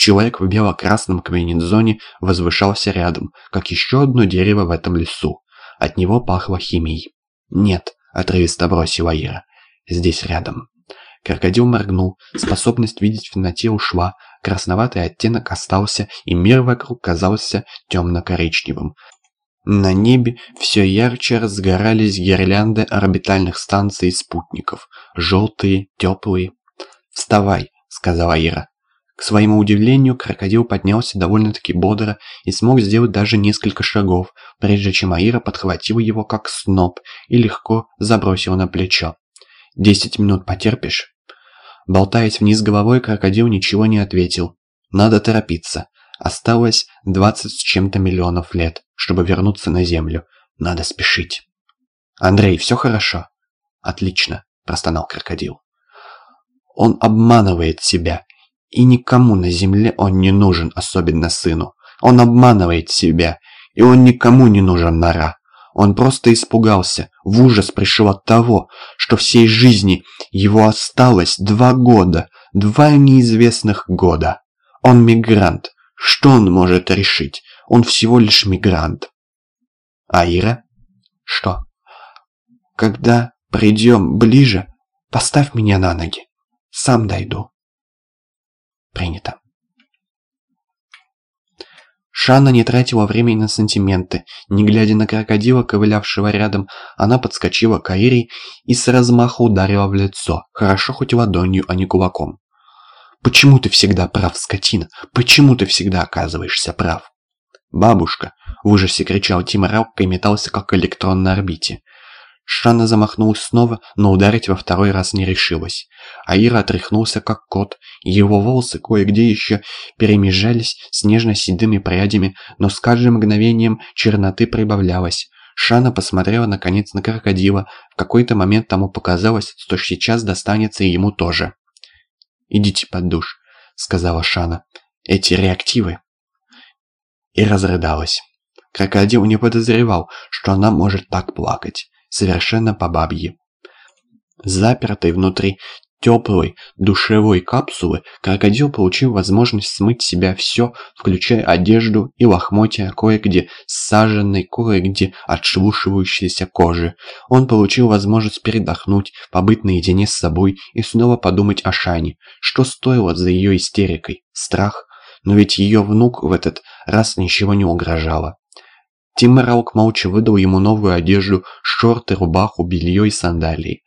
Человек в бело-красном комбинезоне возвышался рядом, как еще одно дерево в этом лесу. От него пахло химией. «Нет», — отрывисто бросила Ира. «Здесь рядом». Крокодил моргнул, способность видеть в темноте ушла, красноватый оттенок остался, и мир вокруг казался темно-коричневым. На небе все ярче разгорались гирлянды орбитальных станций и спутников. Желтые, теплые. «Вставай», — сказала Ира. К своему удивлению, крокодил поднялся довольно-таки бодро и смог сделать даже несколько шагов, прежде чем Аира подхватила его как сноп и легко забросила на плечо. «Десять минут потерпишь?» Болтаясь вниз головой, крокодил ничего не ответил. «Надо торопиться. Осталось двадцать с чем-то миллионов лет, чтобы вернуться на Землю. Надо спешить». «Андрей, все хорошо?» «Отлично», – простонал крокодил. «Он обманывает себя, и никому на Земле он не нужен, особенно сыну. Он обманывает себя, и он никому не нужен нора. Он просто испугался, в ужас пришел от того, что всей жизни его осталось два года, два неизвестных года. Он мигрант. Что он может решить? Он всего лишь мигрант. Аира? Что? Когда придем ближе, поставь меня на ноги. Сам дойду. Принято. Шанна не тратила времени на сантименты. Не глядя на крокодила, ковылявшего рядом, она подскочила к Аире и с размаху ударила в лицо. Хорошо хоть ладонью, а не кулаком. «Почему ты всегда прав, скотина? Почему ты всегда оказываешься прав?» «Бабушка!» – в ужасе кричал Тима Раука и метался, как электрон на орбите. Шанна замахнулась снова, но ударить во второй раз не решилась. Аира отряхнулся как кот, его волосы кое-где еще перемежались с нежно-седыми прядями, но с каждым мгновением черноты прибавлялось. Шана посмотрела наконец на крокодила, в какой-то момент тому показалось, что сейчас достанется и ему тоже. «Идите под душ», — сказала Шана. «Эти реактивы...» И разрыдалась. Крокодил не подозревал, что она может так плакать совершенно по бабье. Запертый внутри теплой душевой капсулы, крокодил получил возможность смыть с себя все, включая одежду и лохмотья кое-где саженной, кое-где отшелушивающейся кожи. Он получил возможность передохнуть, побыть наедине с собой и снова подумать о Шане. Что стоило за ее истерикой? Страх? Но ведь ее внук в этот раз ничего не угрожало. Тим Раук молча выдал ему новую одежду, шорты, рубаху, белье и сандалии.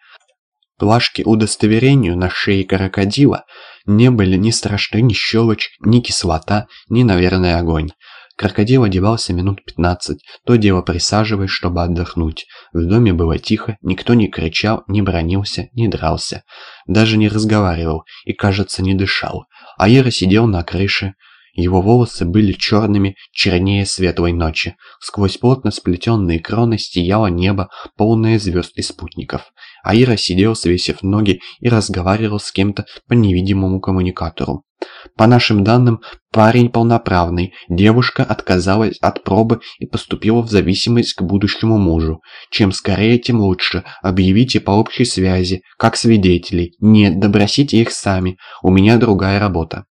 Плашки удостоверению на шее крокодила не были ни страшны ни щелочь, ни кислота, ни, наверное, огонь. Крокодил одевался минут пятнадцать, то дело присаживаясь, чтобы отдохнуть. В доме было тихо, никто не кричал, не бронился, не дрался. Даже не разговаривал и, кажется, не дышал. Аира сидел на крыше, его волосы были черными, чернее светлой ночи. Сквозь плотно сплетенные кроны сияло небо, полное звезд и спутников. Аира сидел, свесив ноги, и разговаривал с кем-то по невидимому коммуникатору. По нашим данным, парень полноправный, девушка отказалась от пробы и поступила в зависимость к будущему мужу. Чем скорее, тем лучше. Объявите по общей связи, как свидетелей. Нет, допросите их сами. У меня другая работа.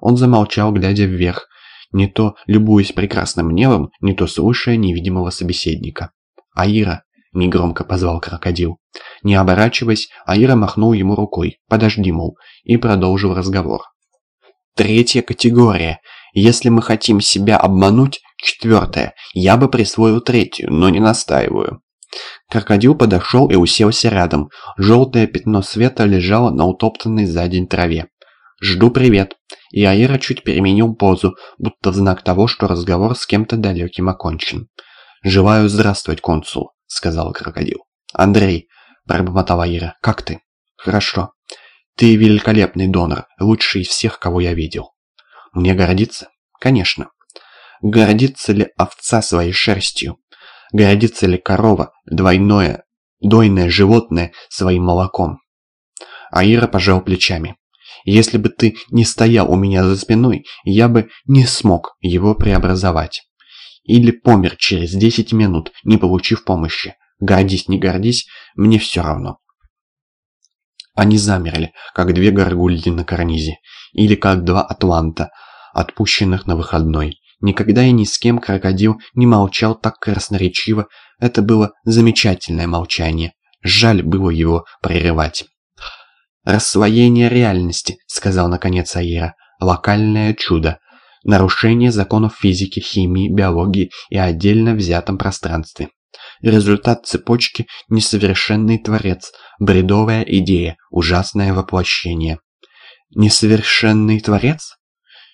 Он замолчал, глядя вверх, не то любуясь прекрасным небом, не то слушая невидимого собеседника. «Аира!» – негромко позвал крокодил. Не оборачиваясь, Аира махнул ему рукой «Подожди, мол», и продолжил разговор. «Третья категория. Если мы хотим себя обмануть, четвертая. Я бы присвоил третью, но не настаиваю». Крокодил подошел и уселся рядом. Желтое пятно света лежало на утоптанной за день траве. «Жду привет». И Аира чуть переменил позу, будто в знак того, что разговор с кем-то далеким окончен. «Желаю здравствовать, консул», — сказал крокодил. «Андрей», — пробормотала Аира, — «как ты?» «Хорошо. Ты великолепный донор, лучший из всех, кого я видел». «Мне гордиться?» «Конечно». «Гордится ли овца своей шерстью? Гордится ли корова, двойное, дойное животное, своим молоком?» Аира пожал плечами. Если бы ты не стоял у меня за спиной, я бы не смог его преобразовать. Или помер через 10 минут, не получив помощи. Гордись, не гордись, мне все равно. Они замерли, как две горгульи на карнизе, или как два атланта, отпущенных на выходной. Никогда и ни с кем крокодил не молчал так красноречиво. Это было замечательное молчание. Жаль было его прерывать. «Рассвоение реальности», — сказал наконец Аира. «Локальное чудо. Нарушение законов физики, химии, биологии и отдельно взятом пространстве. Результат цепочки – несовершенный творец, бредовая идея, ужасное воплощение». «Несовершенный творец?»